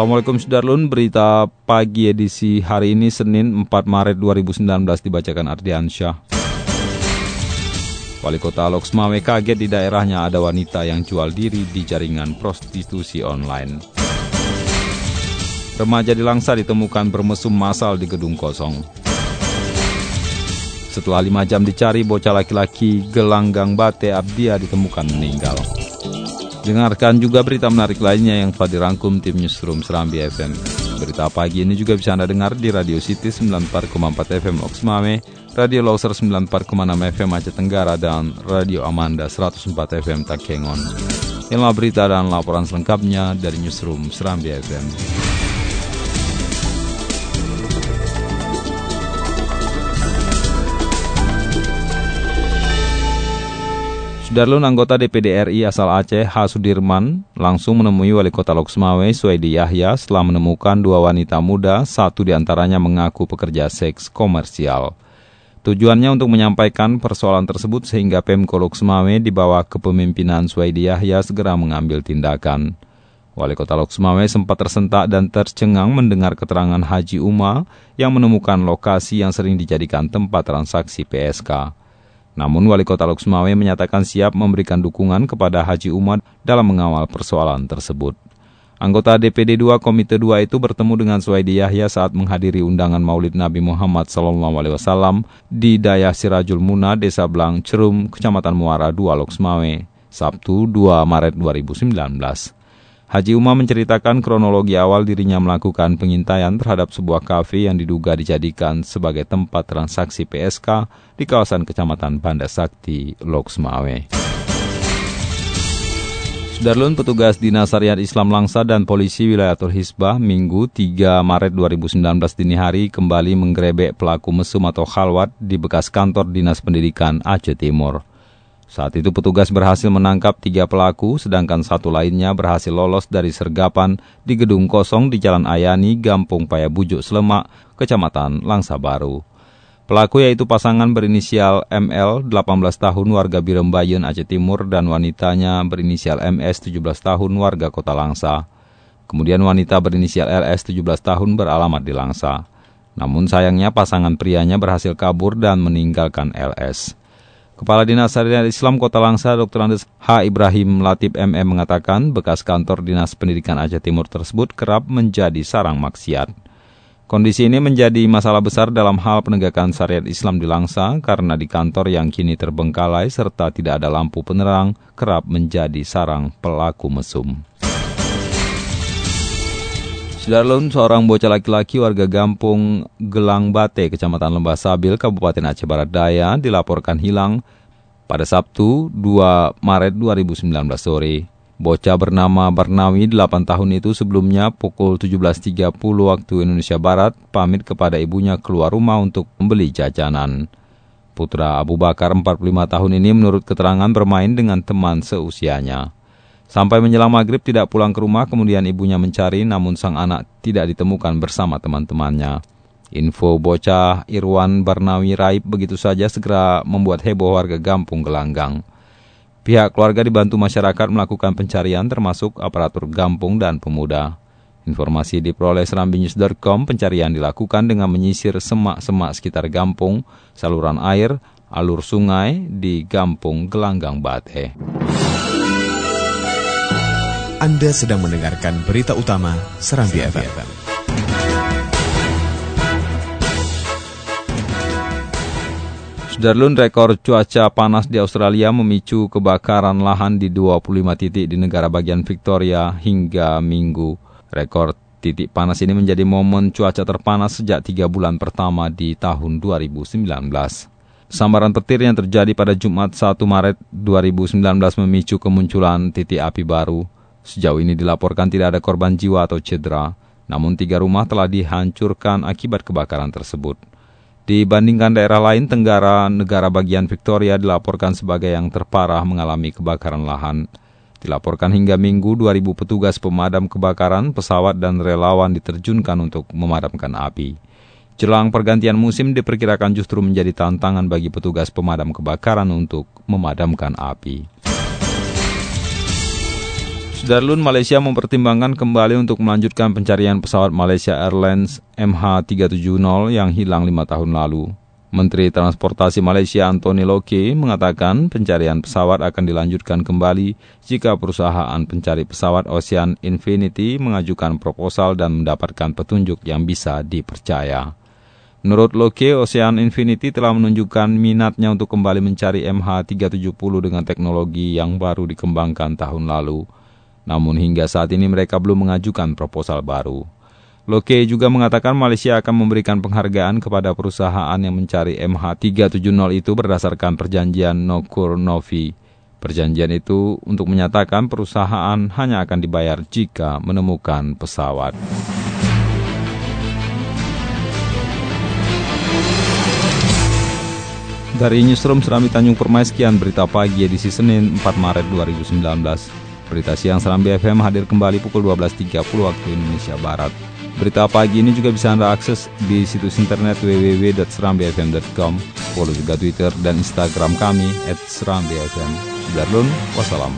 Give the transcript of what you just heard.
Assalamualaikum Sudarlun, berita pagi edisi hari ini Senin 4 Maret 2019 dibacakan Ardiansyah. Wali Kota Loksmawe kaget di daerahnya ada wanita yang jual diri di jaringan prostitusi online. Remaja di Langsa ditemukan bermesum masal di gedung kosong. Setelah lima jam dicari, bocah laki-laki Gelanggang Bate Abdia ditemukan meninggal. Dengarkan juga berita menarik lainnya yang telah dirangkum tim Newsroom Serambi FM. Berita pagi ini juga bisa Anda dengar di Radio City 94,4 FM Oksmame, Radio Loser 94,6 FM Aceh Tenggara, dan Radio Amanda 104 FM Takengon. Inilah berita dan laporan selengkapnya dari Newsroom Serambi FM. Sudarlun anggota DPD RI asal Aceh, H. Sudirman, langsung menemui Wali Kota Loksmawe, Suedi Yahya, setelah menemukan dua wanita muda, satu di antaranya mengaku pekerja seks komersial. Tujuannya untuk menyampaikan persoalan tersebut sehingga Pemko Loksmawe di bawah kepemimpinan Suedi Yahya segera mengambil tindakan. Wali Kota Loksmawe sempat tersentak dan tercengang mendengar keterangan Haji Uma yang menemukan lokasi yang sering dijadikan tempat transaksi PSK. Namun Wali Kota Loksmawe menyatakan siap memberikan dukungan kepada Haji Umar dalam mengawal persoalan tersebut. Anggota DPD 2 Komite 2 itu bertemu dengan Suwaidi Yahya saat menghadiri undangan Maulid Nabi Muhammad SAW di Daya Sirajul Muna, Desa Blang, Cerum, Kecamatan Muara 2 Loksmawe, Sabtu 2 Maret 2019. Haji Umar menceritakan kronologi awal dirinya melakukan pengintaian terhadap sebuah kafe yang diduga dijadikan sebagai tempat transaksi PSK di kawasan Kecamatan Banda Sakti, Loksmawe. Sudarlun petugas Dinas Syariat Islam Langsa dan Polisi Wilayatul Hisbah Minggu 3 Maret 2019 dini hari kembali menggerebek pelaku mesum atau khalwat di bekas kantor Dinas Pendidikan Aceh Timur. Saat itu petugas berhasil menangkap tiga pelaku, sedangkan satu lainnya berhasil lolos dari sergapan di gedung kosong di Jalan Ayani, Gampung Payabujuk Slemak, Kecamatan Langsa Baru. Pelaku yaitu pasangan berinisial ML, 18 tahun warga Birembayun, Aceh Timur, dan wanitanya berinisial MS, 17 tahun warga Kota Langsa. Kemudian wanita berinisial LS, 17 tahun beralamat di Langsa. Namun sayangnya pasangan prianya berhasil kabur dan meninggalkan LS. Kepala Dinas Syariat Islam Kota Langsa Dr. Andes H. Ibrahim Latif MM mengatakan bekas kantor Dinas Pendidikan Aceh Timur tersebut kerap menjadi sarang maksiat. Kondisi ini menjadi masalah besar dalam hal penegakan syariat Islam di Langsa karena di kantor yang kini terbengkalai serta tidak ada lampu penerang kerap menjadi sarang pelaku mesum. Sudarlun, seorang bocah laki-laki warga Gampung Gelang Bate, Kecamatan Lembah Sabil, Kabupaten Aceh Barat Daya, dilaporkan hilang pada Sabtu 2 Maret 2019 sore. Bocah bernama Barnawi, 8 tahun itu sebelumnya pukul 17.30 waktu Indonesia Barat, pamit kepada ibunya keluar rumah untuk membeli jajanan. Putra Abu Bakar, 45 tahun ini menurut keterangan bermain dengan teman seusianya. Sampai menjelang maghrib tidak pulang ke rumah, kemudian ibunya mencari namun sang anak tidak ditemukan bersama teman-temannya. Info bocah Irwan Barnawi Raib begitu saja segera membuat heboh warga Gampung Gelanggang. Pihak keluarga dibantu masyarakat melakukan pencarian termasuk aparatur Gampung dan pemuda. Informasi diperoleh serambinews.com, pencarian dilakukan dengan menyisir semak-semak sekitar Gampung, saluran air, alur sungai di Gampung Gelanggang Bate. Anda sedang mendengarkan berita utama Serambi FM. Sudarlun rekor cuaca panas di Australia memicu kebakaran lahan di 25 titik di negara bagian Victoria hingga minggu. Rekor titik panas ini menjadi momen cuaca terpanas sejak tiga bulan pertama di tahun 2019. Sambaran petir yang terjadi pada Jumat 1 Maret 2019 memicu kemunculan titik api baru. Sejauh ini dilaporkan tidak ada korban jiwa atau cedera, namun tiga rumah telah dihancurkan akibat kebakaran tersebut. Dibandingkan daerah lain, Tenggara negara bagian Victoria dilaporkan sebagai yang terparah mengalami kebakaran lahan. Dilaporkan hingga minggu 2000 petugas pemadam kebakaran, pesawat dan relawan diterjunkan untuk memadamkan api. Jelang pergantian musim diperkirakan justru menjadi tantangan bagi petugas pemadam kebakaran untuk memadamkan api. Sudarlun Malaysia mempertimbangkan kembali untuk melanjutkan pencarian pesawat Malaysia Airlines MH370 yang hilang lima tahun lalu. Menteri Transportasi Malaysia Anthony Loke mengatakan pencarian pesawat akan dilanjutkan kembali jika perusahaan pencari pesawat Ocean Infinity mengajukan proposal dan mendapatkan petunjuk yang bisa dipercaya. Menurut Loke, Ocean Infinity telah menunjukkan minatnya untuk kembali mencari MH370 dengan teknologi yang baru dikembangkan tahun lalu. Namun hingga saat ini mereka belum mengajukan proposal baru. Loke juga mengatakan Malaysia akan memberikan penghargaan kepada perusahaan yang mencari MH370 itu berdasarkan perjanjian Nokur Novi. Perjanjian itu untuk menyatakan perusahaan hanya akan dibayar jika menemukan pesawat. Dari Newsroom Serambi Tanjung Permai, sekian berita pagi edisi Senin 4 Maret 2019. Berita siang Seram BFM hadir kembali pukul 12.30 waktu Indonesia Barat. Berita pagi ini juga bisa Anda akses di situs internet www.serambfm.com. Follow juga Twitter dan Instagram kami at serambfm. Darlun, wassalam.